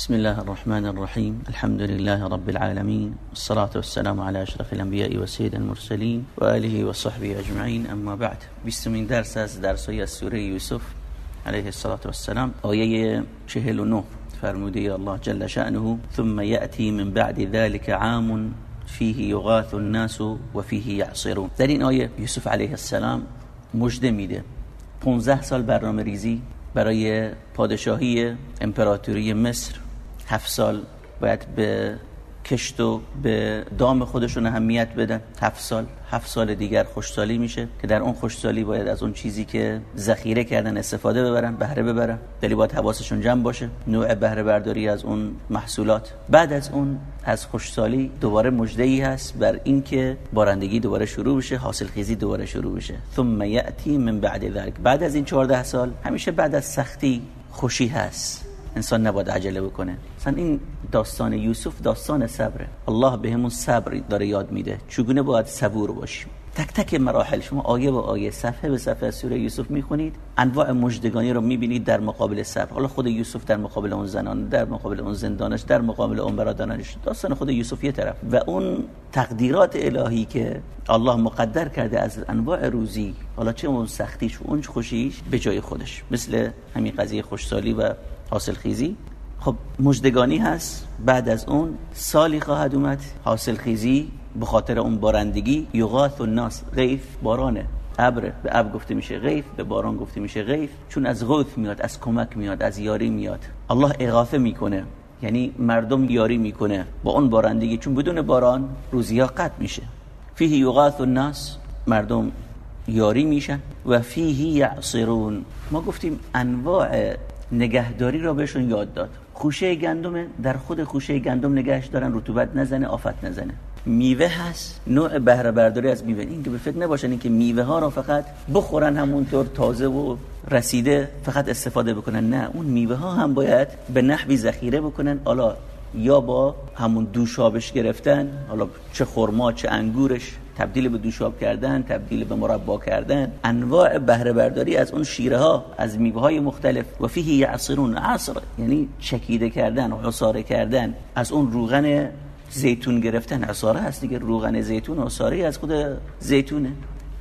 بسم الله الرحمن الرحيم. الحمد لله رب العالمين. والصلاة والسلام على أشرف الأنبياء وسيد المرسلين وآله وصحبه أجمعين. أما بعد بستمين درس از درسای سوره يوسف عليه الصلاة والسلام آية 49 فرمودي الله جل شأنه ثم يأتي من بعد ذلك عام فيه يغاث الناس وفيه يعصرون در این آیه یوسف علیه السلام مجده میده. 15 سال برنامه ریزی برای پادشاهی امپراتوری مصر هفت سال باید به کشت و به دام خودشون اهمیت بدن. هفت سال هفت سال دیگر خوشسالی میشه که در اون خوشسالی باید از اون چیزی که ذخیره کردن استفاده ببرن بهره ببرن. دلی باید حواسشون جمع باشه نوع بهره برداری از اون محصولات. بعد از اون از خوشسالی دوباره مجده ای هست بر اینکه بارندگی دوباره شروع بشه حاصل خیزی دوباره شروع بشه. ثم یاتی من بعد ذلك بعد از این 14 سال همیشه بعد از سختی خوشی هست. انسان نباید عجله بکنه. مثلا این داستان یوسف داستان صبره. الله بهمون صبر داره یاد میده. چگونه باید صبور باشیم؟ تک تک مراحل. شما آیه با آیه صفحه به صفحه سوره یوسف می‌خونید. انواع مجدگانی رو می‌بینید در مقابل صبر. حالا خود یوسف در مقابل اون زنان در مقابل اون زندانش در مقابل اون برادرانش. داستان خود یوسف یه طرف. و اون تقدیرات الهی که الله مقدر کرده از انواع روزی حالا چه اون سختیش و اون خوشیش به جای خودش. مثل همین قضیه خوشسالی و حاصل خیزی خب مجدگانی هست. بعد از اون سالی خواهد اومد. حاصل خیزی به خاطر اون بارندگی یغاث الناس. غیث بارانه. ابر به اب گفته میشه غیث به باران گفته میشه غیث چون از غوث میاد از کمک میاد از یاری میاد. الله اغاثه می‌کنه. یعنی مردم یاری می‌کنه با اون بارندگی. چون بدون باران روزی ها قطع میشه. فیه یغاث الناس. مردم یاری میشن. و فیه یعصرون. ما گفتیم انواع نگهداری را بهشون یاد داد. خوشه گندم در خود خوشه گندم نگهش دارن رطوبت نزنه آفت نزنه. میوه هست نوع بهره برداری از میوه. این که به فکر نباشن این که میوه ها را فقط بخورن همونطور تازه و رسیده فقط استفاده بکنن. نه اون میوه ها هم باید به نحوی ذخیره بکنن. حالا یا با همون دوشابش گرفتن حالا چه خرما چه انگورش تبدیل به دوشاب کردن تبدیل به مربا کردن. انواع بهره برداری از اون شیره ها از میوه های مختلف. و فیه یعصرون عصر یعنی چکیده کردن عصاره کردن. از اون روغن زیتون گرفتن. عصاره هست دیگه روغن زیتون عصاره از خود زیتونه.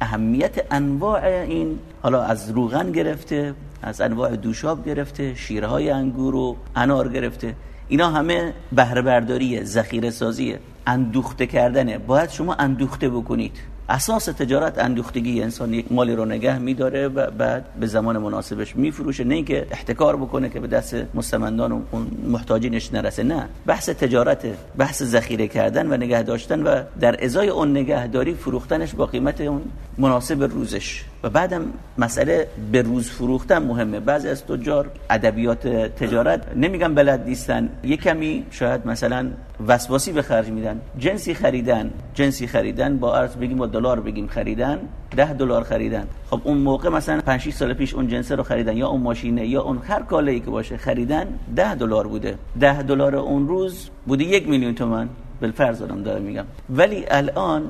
اهمیت انواع این حالا از روغن گرفته از انواع دوشاب گرفته شیره های انگور و انار گرفته. اینا همه بهره برداریه ذخیره سازیه اندوخته کردنه. باید شما اندوخته بکنید. اساس تجارت اندوختگی انسان یک مالی رو نگه میداره و بعد به زمان مناسبش میفروشه. نه اینکه احتکار بکنه که به دست مستمندان و محتاجینش نرسه. نه. بحث تجارت بحث ذخیره کردن و نگه داشتن و در ازای اون نگهداری فروختنش با قیمت اون مناسب روزش. و بعدم مسئله به روز فروختن مهمه. بعضی از تجار ادبیات تجارت نمیگم بلد نیستن. یه کمی شاید مثلا وسواسی به خرج میدن جنسی خریدن جنسی خریدن با ارز بگیم با دلار بگیم خریدن ده دلار خریدن. خب اون موقع مثلا 5 6 سال پیش اون جنس رو خریدن یا اون ماشینه یا اون هر کالایی که باشه خریدن ده دلار بوده. ده دلار اون روز بوده یک میلیون تومان. بالفرض دارم دارم میگم. ولی الان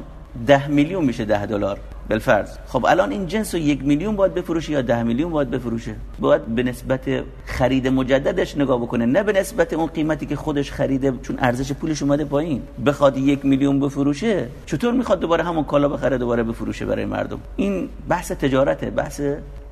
ده میلیون میشه ده دلار بالفرض. خب الان این جنس رو یک میلیون باید بفروشه یا ده میلیون باید بفروشه؟ باید به نسبت خرید مجددش نگاه بکنه نه به نسبت اون قیمتی که خودش خریده چون ارزش پولش اومده پایین. بخواد یک میلیون بفروشه چطور می‌خواد دوباره همون کالا بخره دوباره بفروشه برای مردم؟ این بحث تجارته بحث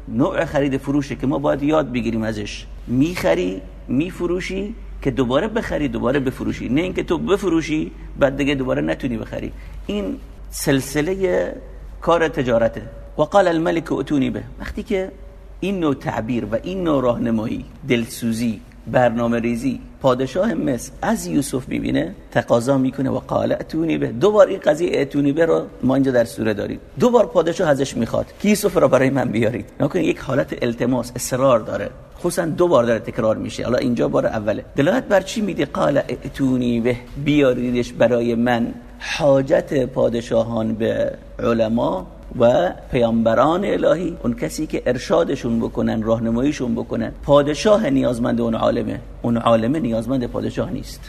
نوع خرید فروشه که ما باید یاد بگیریم ازش. می‌خری میفروشی که دوباره بخری دوباره بفروشی. نه اینکه تو بفروشی بعد دیگه دوباره نتونی بخری. این سلسله کار تجارته. و قال الملك اتونی به. وقتی که این نوع تعبیر و این نوع راهنمایی دلسوزی برنامه ریزی پادشاه مصر از یوسف می‌بینه تقاضا می‌کنه و قال اتونی به. دوبار این قضیه اتونی به رو ما اینجا در سوره داریم. دوبار پادشاه ازش می‌خواد که یوسف را برای من بیارید. نکنه یک حالت التماس اصرار داره. خصوصا دو بار داره تکرار میشه. حالا اینجا بار اوله. دلالت بر چی میده قال اتونی به. بیاریدش برای من. حاجت پادشاهان به علما و پیامبران الهی. اون کسی که ارشادشون بکنن راهنماییشون بکنن. پادشاه نیازمند اون عالمه. اون عالمه نیازمند پادشاه نیست.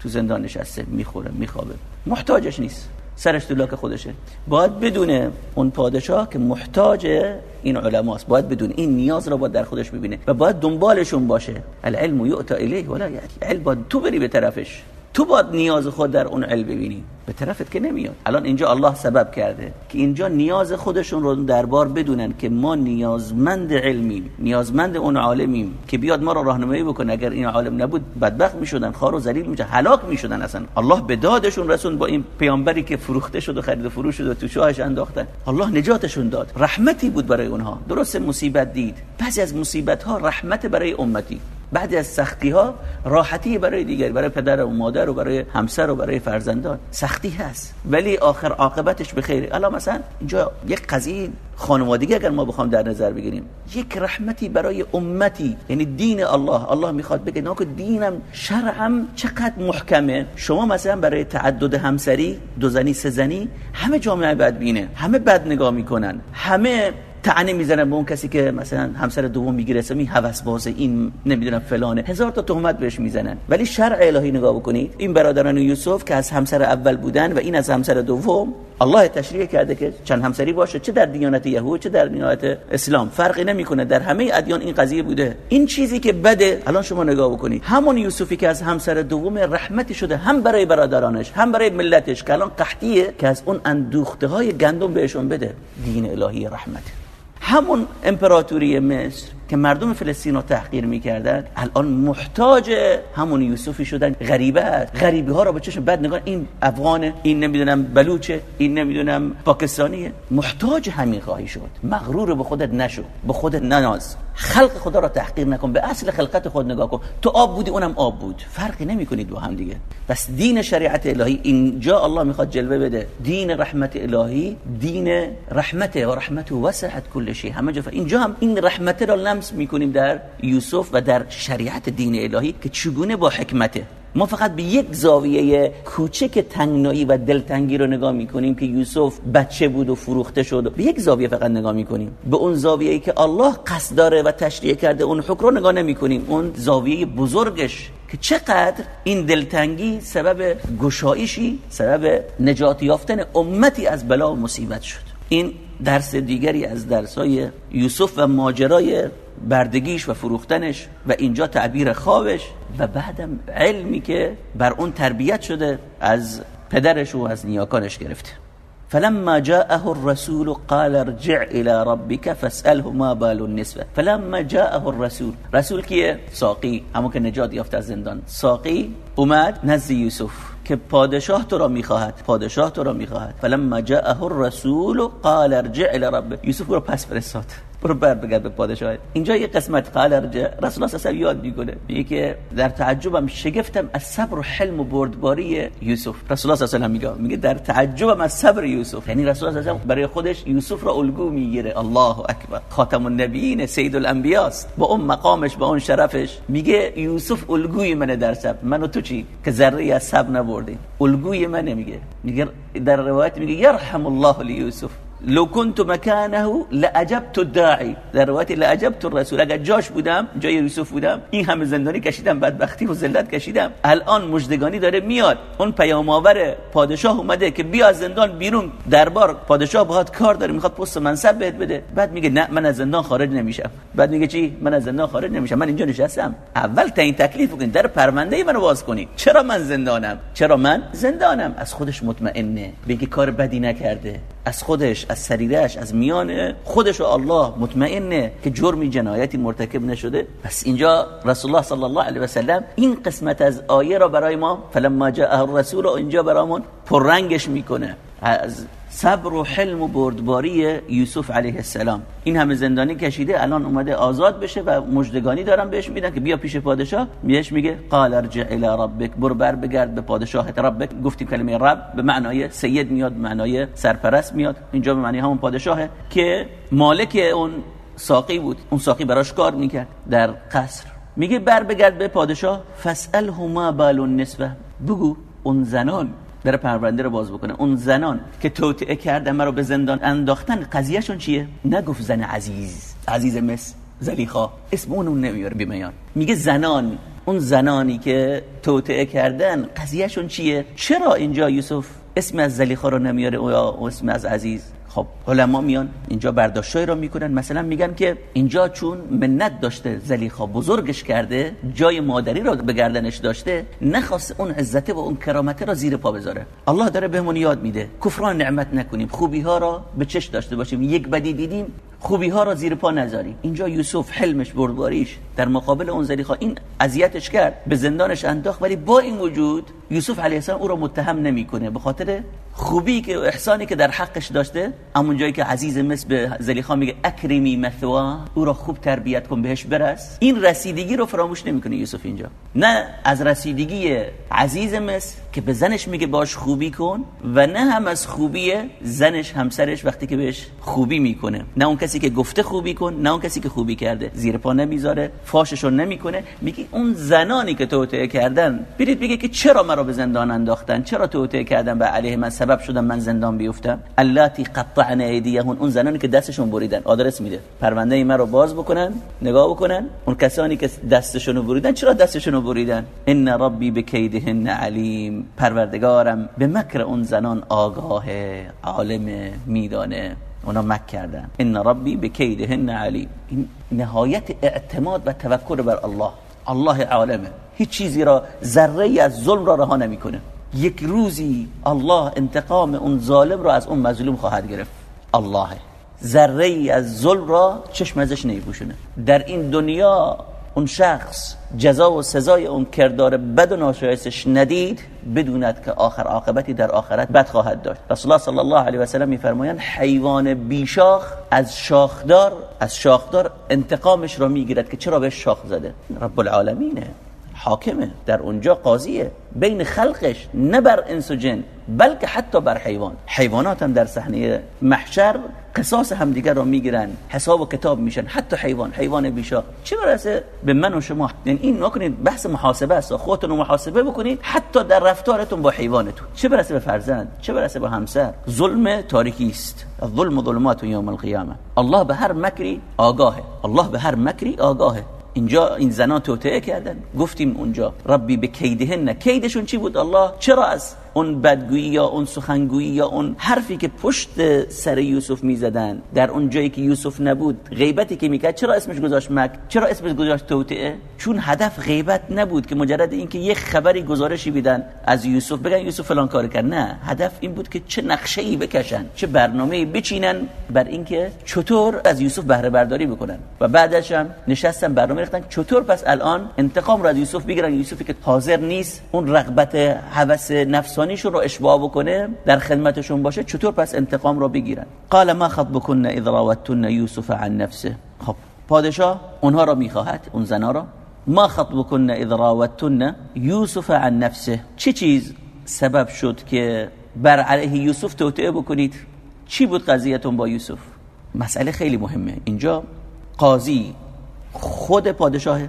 تو زندان نشسته می‌خوره میخوابه. محتاجش نیست. سرش تو لاک خودشه. باید بدونه اون پادشاه که محتاج این علماست. باید بدون این نیاز را باید در خودش ببینه. و باید دنبالشون باشه. العلم یؤتا الیه ولا یعنی علم باید تو بری به طرفش. تو باید نیاز خود در اون علم ببینی. به طرفت که نمیاد. الان اینجا الله سبب کرده که اینجا نیاز خودشون رو دربار بدونن که ما نیازمند علمیم نیازمند اون عالمیم که بیاد ما رو راهنمایی بکنه. اگر این عالم نبود بدبخت می‌شدن خار و ذلیل میشه هلاک می‌شدن اصلا. الله به دادشون رسون با این پیامبری که فروخته شد و خرید و فروش شد و تو شاهش انداختن. الله نجاتشون داد. رحمتی بود برای اونها. درست مصیبت دید. بعضی از مصیبت ها رحمت برای امتی. بعد از سختی ها راحتی برای دیگری برای پدر و مادر و برای همسر و برای فرزندان. سختی هست. ولی آخر عاقبتش به خیره الان مثلا اینجا یک قضیه خانوادگی اگر ما بخوام در نظر بگیریم. یک رحمتی برای امتی یعنی دین الله. الله می‌خواد بگه نه دینم شرعم چقدر محکمه. شما مثلا برای تعدد همسری دو زنی سه زنی همه جامعه بدبینه. همه بد نگاه می‌کنن. همه تعنی می‌زنن به اون کسی که مثلا همسر دوم می‌گیره اسمی هوس بازه این نمی‌دونم فلانه. هزار تا تهمت بهش می‌زنن. ولی شرع الهی نگاه بکنید این برادران یوسف که از همسر اول بودن و این از همسر دوم الله تشریح کرده که چند همسری باشه چه در دیانت یهود چه در دیانت اسلام. فرقی نمی‌کنه. در همه ادیان این قضیه بوده. این چیزی که بده الان شما نگاه بکنید. همون یوسفی که از همسر دوم رحمتی شده هم برای برادرانش هم برای ملتش که الان قحطیه که از اون اندوخته های گندم بهشون بده. دین الهی رحمت. همون امپراتوری مصر. که مردم فلسطین رو تحقیر می‌کردن الان محتاج همون یوسفی شدن. غریبه است غریبی ها رو به چشم بد نگاه این افغانه این نمی‌دونم بلوچه این نمی‌دونم پاکستانیه محتاج همین خواهی شد. مغرور به خودت نشو. به خودت نناز. خلق خدا را تحقیر نکن. به اصل خلقت خود نگاه کن. تو آب بودی اونم آب بود. فرقی نمی‌کنید دو هم دیگه. پس دین شریعت الهی اینجا الله می‌خواد جلوه بده. دین رحمت الهی دین رحمته و رحمت وسعت کل شی. همه جا اینجا هم این رحمت را لمس می‌کنیم در یوسف و در شریعت دین الهی که چگونه با حکمته ما فقط به یک زاویه کوچک تنگنایی و دلتنگی رو نگاه می‌کنیم که یوسف بچه بود و فروخته شد. به یک زاویه فقط نگاه می‌کنیم. به اون زاویه‌ای که الله قصد داره و تشریع کرده اون حکم رو نگاه نمی‌کنیم. اون زاویه بزرگش که چقدر این دلتنگی سبب گشایشی سبب نجات یافتن امتی از بلا و مصیبت شد. این درس دیگری از درسای یوسف و ماجرای بردگیش و فروختنش و اینجا تعبیر خوابش و بعدم علمی که بر اون تربیت شده از پدرش و از نیاکانش گرفته. فلما جاءه الرسول قال ارجع الى ربك فاساله ما بال النسبه فلما جاءه الرسول رسول کیه؟ ساقی. همون که نجات یافته از زندان. ساقی اومد نزد یوسف که پادشاه تو را می‌خواهد. پادشاه تو را می‌خواهد. فلما جاءه الرسول قال ارجع الى ربك. یوسف رو پس فرستاد. برو بر بگرد به پادشاه اینجا یه قسمت قال ارجع رسول الله صلی یاد می‌کنه میگه که در تعجبم شگفتم از صبر و حلم و بردباری یوسف. رسول الله صلی الله علیه و میگه در تعجبم از صبر یوسف. یعنی رسول الله صلی برای خودش یوسف را الگو می‌گیره. الله اکبر. خاتم النبیین سید الانبیاء با اون مقامش با اون شرفش. میگه یوسف الگوی منه در صبر. منو تو چی؟ که ذره از صبر نبردی الگوی منه میگه. میگه در روایت میگه یرحم الله لیوسف لو كنت مكانه لاجبت الداعي. در روایت لاجبت الرسول. اگر جاش بودم جای یوسف بودم این همه زندانی کشیدم بدبختی و ذلت کشیدم. الان مجدگانی داره میاد. اون پیام آور پادشاه اومده که بیا از زندان بیرون. دربار پادشاه باهات کار داره می‌خواد پست منصب بهت بده. بعد میگه نه من از زندان خارج نمیشم. بعد میگه چی؟ من از زندان خارج نمیشم. من اینجا نشستم. اول تا این تکلیف کن در پرونده منو باز کنی. چرا من زندانم؟ چرا من زندانم؟ از خودش مطمئنه. بگه کار بدی نکرده. از خودش از سریرش از میان خودش و الله مطمئنه که جرمی جنایتی مرتکب نشده. پس اینجا رسول الله صلی الله علیه و سلم این قسمت از آیه را برای ما فلما جاء الرسول اینجا برامون پررنگش می‌کنه. از صبر و حلم و بردباری یوسف علیه السلام. این همه زندانی کشیده الان اومده آزاد بشه و مجدگانی دارن بهش میدن که بیا پیش پادشاه. بهش میگه قال ارجع الى ربک برو بر بگرد به پادشاهت ربک. گفتیم کلمه رب به معنای سید میاد معنای سرپرست میاد. اینجا به معنی همون پادشاهه که مالک اون ساقی بود. اون ساقی براش کار می‌کرد در قصر. میگه بر بگرد به پادشاه فاساله ما بال النسبه بگو اون زنان بره پرونده رو باز بکنه. اون زنان که توطئه کردن مرا به زندان انداختن قضیهشون چیه؟ نگفت زن عزیز عزیز مس زلیخا. اسم اون نمیاره بیمیان میگه زنان. اون زنانی که توطئه کردن قضیهشون چیه؟ چرا اینجا یوسف اسم از زلیخا رو نمیاره؟ یا اسم از عزیز. خب علما میان اینجا برداشتای رو می‌کنن. مثلا میگن که اینجا چون منت داشته زلیخا بزرگش کرده جای مادری رو به گردنش داشته نخواست اون عزته و اون کرامته رو زیر پا بذاره. الله داره بهمون یاد میده. کفران نعمت نکنیم. خوبی ها را به چش داشته باشیم. یک بدی دیدیم خوبی ها را زیر پا نذاریم اینجا یوسف حلمش بردباریش در مقابل اون زلیخا. این اذیتش کرد به زندانش انداخت ولی با این وجود یوسف علیه السلام او را متهم نمی‌کنه. به خاطر خوبی که احسانی که در حقش داشته همون جایی که عزیز مصر به زلیخا میگه اکریمی مثوا او را خوب تربیت کن بهش برس. این رسیدگی رو فراموش نمی‌کنه یوسف اینجا. نه از رسیدگی عزیز مصر که به زنش میگه باش خوبی کن و نه هم از خوبی زنش همسرش وقتی که بهش خوبی می‌کنه. نه اون کسی که گفته خوبی کن نه اون کسی که خوبی کرده. زیر پا نمی‌ذاره فاششو نمی‌کنه. میگه اون زنانی که توطئه کردن برید بگه که چرا مرا به زندان انداختن؟ چرا توطئه کردن به علیه من سبب شدن من زندان بیفتم؟ اللاتی قطعن ایدیهون. اون زنانی که دستشون بریدن. آدرس میده. پرونده ای رو باز بکنن نگاه بکنن. اون کسانی که دستشون بریدن چرا دستشون بریدن؟ ان ربی بکیدهن علیم. پروردگارم به مکر اون زنان آگاه عالم میدانه. اونا مک کردن. ان ربی بکیدهن علیم. این نهایت اعتماد و توکل بر الله. الله عالمه. هیچ چیزی را ذره از ظلم را رها نمی‌کنه. یک روزی الله انتقام اون ظالم را از اون مظلوم خواهد گرفت. الله. ذره از ظلم را چشم ازش نمیپوشونه. در این دنیا اون شخص جزا و سزای اون کردار بد و ناشایستش ندید بدوند که آخر عاقبتی در آخرت بد خواهد داشت. رسول الله صلی الله علیه و سلم میفرمایند حیوان بیشاخ از شاخدار از شاخدار انتقامش را می‌گیرد که چرا بهش شاخ زده؟ رب العالمینه. حاکمه. در اونجا قاضیه. بین خلقش نه بر انس و جن بلکه حتی بر حیوان. حیوانات هم در صحنه محشر قصاص همدیگر رو می‌گیرن حساب و کتاب میشن. حتی حیوان حیوان بیشا. چه برسه به من و شما؟ یعنی این نکنید بحث محاسبه است. خودتون رو محاسبه بکنید حتی در رفتارتون با حیوانتون. چه برسه به فرزند؟ چه برسه به همسر؟ ظلم تاریکی است. الظلم ظلمات یوم القیامه. الله به هر مکری آگاهه. الله به هر مکری آگاهه. اینجا این زنان توطعه کردن. گفتیم اونجا ربی به کیدهن. کیدشون چی بود؟ الله؟ چرا از اون بدگویی یا اون سخنگویی یا اون حرفی که پشت سر یوسف می‌زدن در اون جایی که یوسف نبود غیبتی که می‌کرد چرا اسمش گذاشت مک؟ چرا اسمش گذاشت توطئه؟ چون هدف غیبت نبود که مجرد اینکه یه خبری گزارشی بیدن از یوسف بگن یوسف فلان کار کرد. نه هدف این بود که چه نقشه ای بکشن چه برنامه بچینن بر اینکه چطور از یوسف بهره برداری بکنن. و بعدش هم نشستن برنامه ریختن. چطور پس الان انتقام رو از یوسف بگیرن؟ یوسفی که حاضر نیست اون رغبت هوس نفس انسانیشون رو اشباع بکنه در خدمتشون باشه چطور پس انتقام رو بگیرن؟ قال ما خطبكن اذ راوتن یوسف عن نفسه. خب پادشاه اونها رو می‌خواهد اون زنا رو. ما خطبكن اذ راوتن یوسف عن نفسه. چه چیز سبب شد که بر علیه یوسف توطئه بکنید؟ چی بود قضیتون با یوسف؟ مسئله خیلی مهمه. اینجا قاضی خود پادشاه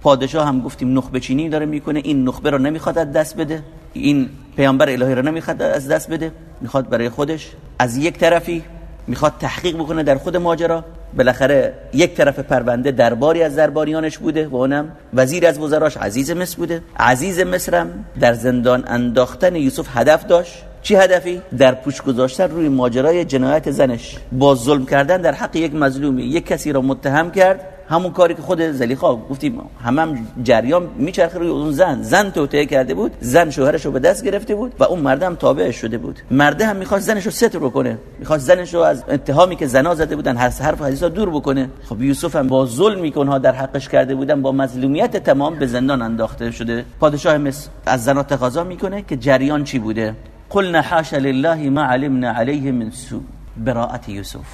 پادشاه هم گفتیم نخبه چینی داره می‌کنه. این نخبه رو نمی‌خواد دست بده. این پیامبر الهی رو نمی‌خواد از دست بده می‌خواد برای خودش. از یک طرفی می‌خواد تحقیق بکنه در خود ماجرا. بالاخره یک طرف پرونده درباری از درباریانش بوده و اونم وزیر از وزراش عزیز مصر بوده. عزیز مصرم در زندان انداختن یوسف هدف داشت. چی هدفی؟ در پوش گذاشتن روی ماجرای جنایت زنش. با ظلم کردن در حق یک مظلومی. یک کسی را متهم کرد. همون کاری که خود زلیخا گفتیم هم, هم جریان میچرخه روی اون زن. زن توطئه کرده بود زن شوهرش رو به دست گرفته بود و اون مردم تابع شده بود. مرده هم می‌خواست زنش رو ستر بکنه. می‌خواست زنش رو از اتهامی که زنا زده بودن هر حرف حدیثا دور بکنه. خب یوسف هم با ظلمی که اونها در حقش کرده بودن با مظلومیت تمام به زندان انداخته شده. پادشاه مصر از زنا تقاضا می‌کنه که جریان چی بوده؟ قلنا حاشا لله ما علمنا عليه من سوء. براءت یوسف.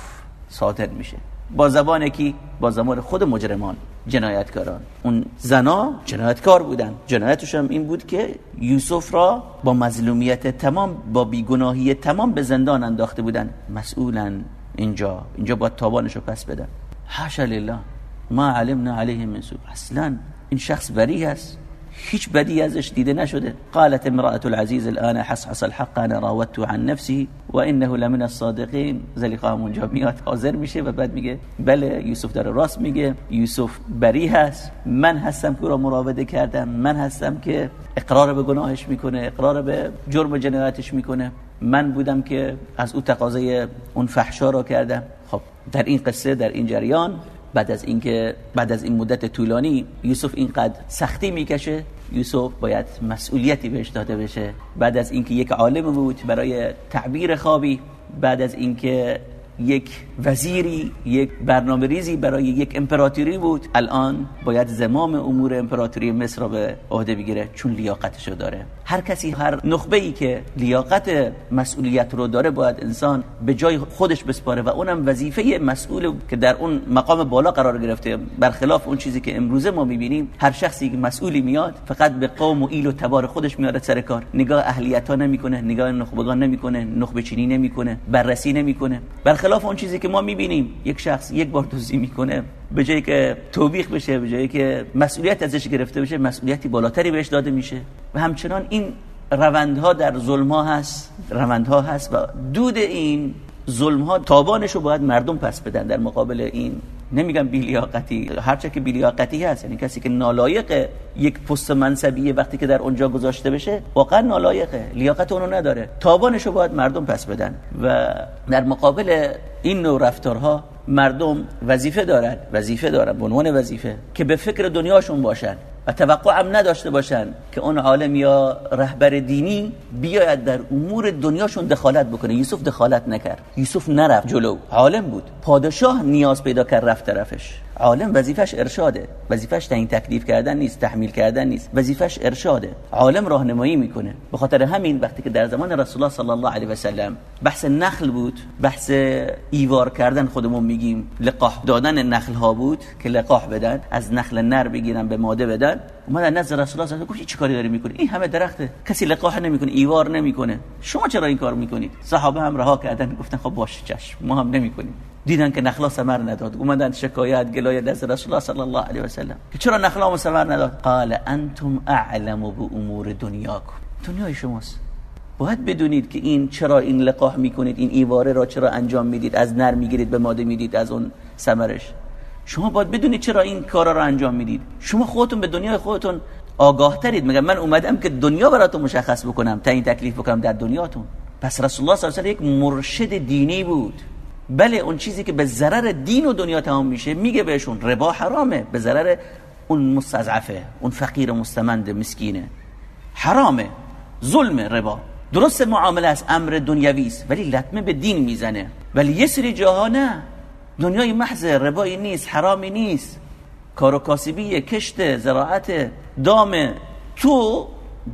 صادر میشه. با زبان کی؟ با زبان خود مجرمان جنایتکاران. اون زنا جنایتکار بودن. جنایتش هم این بود که یوسف را با مظلومیت تمام با بیگناهی تمام به زندان انداخته بودن. مسئولا اینجا. اینجا با تابانش رو پس بدن. حاشا لله. ما علمنا علیه من سوء. اصلا این شخص بری است. هیچ بدی ازش دیده نشده. قالت امرأة العزيز الان حصحص الحق انا راودته عن نفسه و انه لمن الصادقین زلیخا همونجا میاد حاضر میشه و بعد میگه بله یوسف داره راست میگه. یوسف بری هست. من هستم که را مراوده کردم. من هستم که اقرار به گناهش می‌کنه اقرار به جرم جنایتش می‌کنه. من بودم که از او تقاضای اون فحشا را کردم. خب در این قصه در این جریان بعد از اینکه بعد از این مدت طولانی یوسف اینقدر سختی می‌کشه یوسف باید مسئولیتی بهش داده بشه. بعد از اینکه یک عالم بود برای تعبیر خوابی بعد از اینکه یک وزیری یک برنامه ریزی برای یک امپراتوری بود. الان باید زمام امور امپراتوری مصر را به عهده بگیره چون لیاقتشو داره. هر کسی هر نخبه ای که لیاقت مسئولیت رو داره باید انسان به جای خودش بسپاره و اونم وظیفه مسئول که در اون مقام بالا قرار گرفته برخلاف اون چیزی که امروزه ما می‌بینیم هر شخصی که مسئولی میاد فقط به قوم و ایل و تبار خودش میاره سر کار. نگاه اهلیت ها نمی‌کنه نگاه نخبگان نمی‌کنه نخبه چینی نمی‌کنه بررسی نمی‌کنه. برخلاف اون چیزی که ما می‌بینیم. یک شخص یک بار دزدی می‌کنه به جایی که توبیخ بشه به جایی که مسئولیت ازش گرفته بشه مسئولیتی بالاتری بهش داده میشه. و همچنان این روندها در ظلم ها هست روندها هست و دود این ظلم ها تابانش رو باید مردم پس بدن در مقابل این نمیگم بیلیاقتی هرچه که بیلیاقتی هست یعنی کسی که نالایق یک پست منصبیه وقتی که در اونجا گذاشته بشه واقعا نالایقه لیاقت اونو نداره. تابانش رو باید مردم پس بدن و در مقابل این نوع رفتارها مردم وظیفه دارن وظیفه دارن به عنوان وظیفه که به فکر دنیاشون باشن. و توقع هم نداشته باشن که اون عالم یا رهبر دینی بیاید در امور دنیاشون دخالت بکنه. یوسف دخالت نکرد. یوسف نرفت جلو. عالم بود. پادشاه نیاز پیدا کرد رفت طرفش. عالم وظیفش ارشاده. وظیفش تعیین تکلیف کردن نیست تحمیل کردن نیست. وظیفش ارشاده. عالم راهنمایی می‌کنه. به خاطر همین وقتی که در زمان رسول الله صلی الله علیه و سلم بحث نخل بود بحث ایوار کردن خودمون میگیم لقاح دادن نخل ها بود که لقاح بدن از نخل نر بگیرن به ماده بدن اومدن نزد رسول الله صلی گفت چی کاری داری می‌کنی؟ این همه درخته. کسی لقاح نمی‌کنه ایوار نمی‌کنه. شما چرا این کار می‌کنید؟ صحابه هم رها کردن گفتن خب باشه چشم ما هم نمی‌کنیم. دیدن که نخلا ثمر نداد. اومدن شکایت گلایه دست رسول الله صلی الله علیه و سلم. که چرا نخلا ثمر نداد؟ قال انتم اعلم امور دنیاکم. دنیای شماست. باید بدونید که این چرا این لقاح می‌کنید این ایواره را چرا انجام می‌دید از نر می‌گیرید به ماده می‌دید از اون ثمرش. شما باید بدونید چرا این کارا را انجام می‌دید. شما خودتون به دنیای خودتون آگاه ترید مگر من اومدم که دنیا براتون مشخص بکنم تعیین تکلیف بکنم در دنیاتون؟ پس رسول الله صلی الله علیه و یک مرشد دینی بود. بله اون چیزی که به ضرر دین و دنیا تمام میشه میگه بهشون ربا حرامه به ضرر اون مستضعفه اون فقیر مستمند مسکینه. حرامه ظلم ربا. درست معامله از امر دنیوی است ولی لطمه به دین می‌زنه. ولی یه سری جاها نه. دنیای محض ربایی نیست حرامی نیست. کار و کشت زراعت دام. تو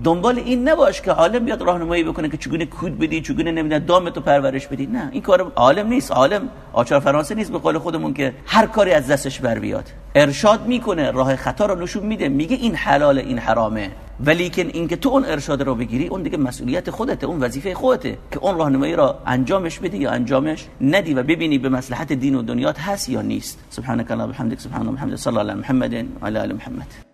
دنبال این نباش که عالم بیاد راهنمایی بکنه که چگونه کود بدی چگونه نمی‌دونم دام تو پرورش بدی. نه این کار عالم نیست. عالم آچار فرانسه نیست به قول خودمون که هر کاری از دستش بر بیاد. ارشاد می‌کنه راه خطا رو نشون میده. میگه این حلال این حرامه. ولی که اینکه تو اون ارشاد رو بگیری اون دیگه مسئولیت خودته اون وظیفه خودته که اون راهنمایی را انجامش بدی یا انجامش ندی و ببینی به مصلحت دین و دنیات هست یا نیست. سبحانك اللهم وبحمدك سبحان الله وبحمده صلی الله علی محمد و علی محمد.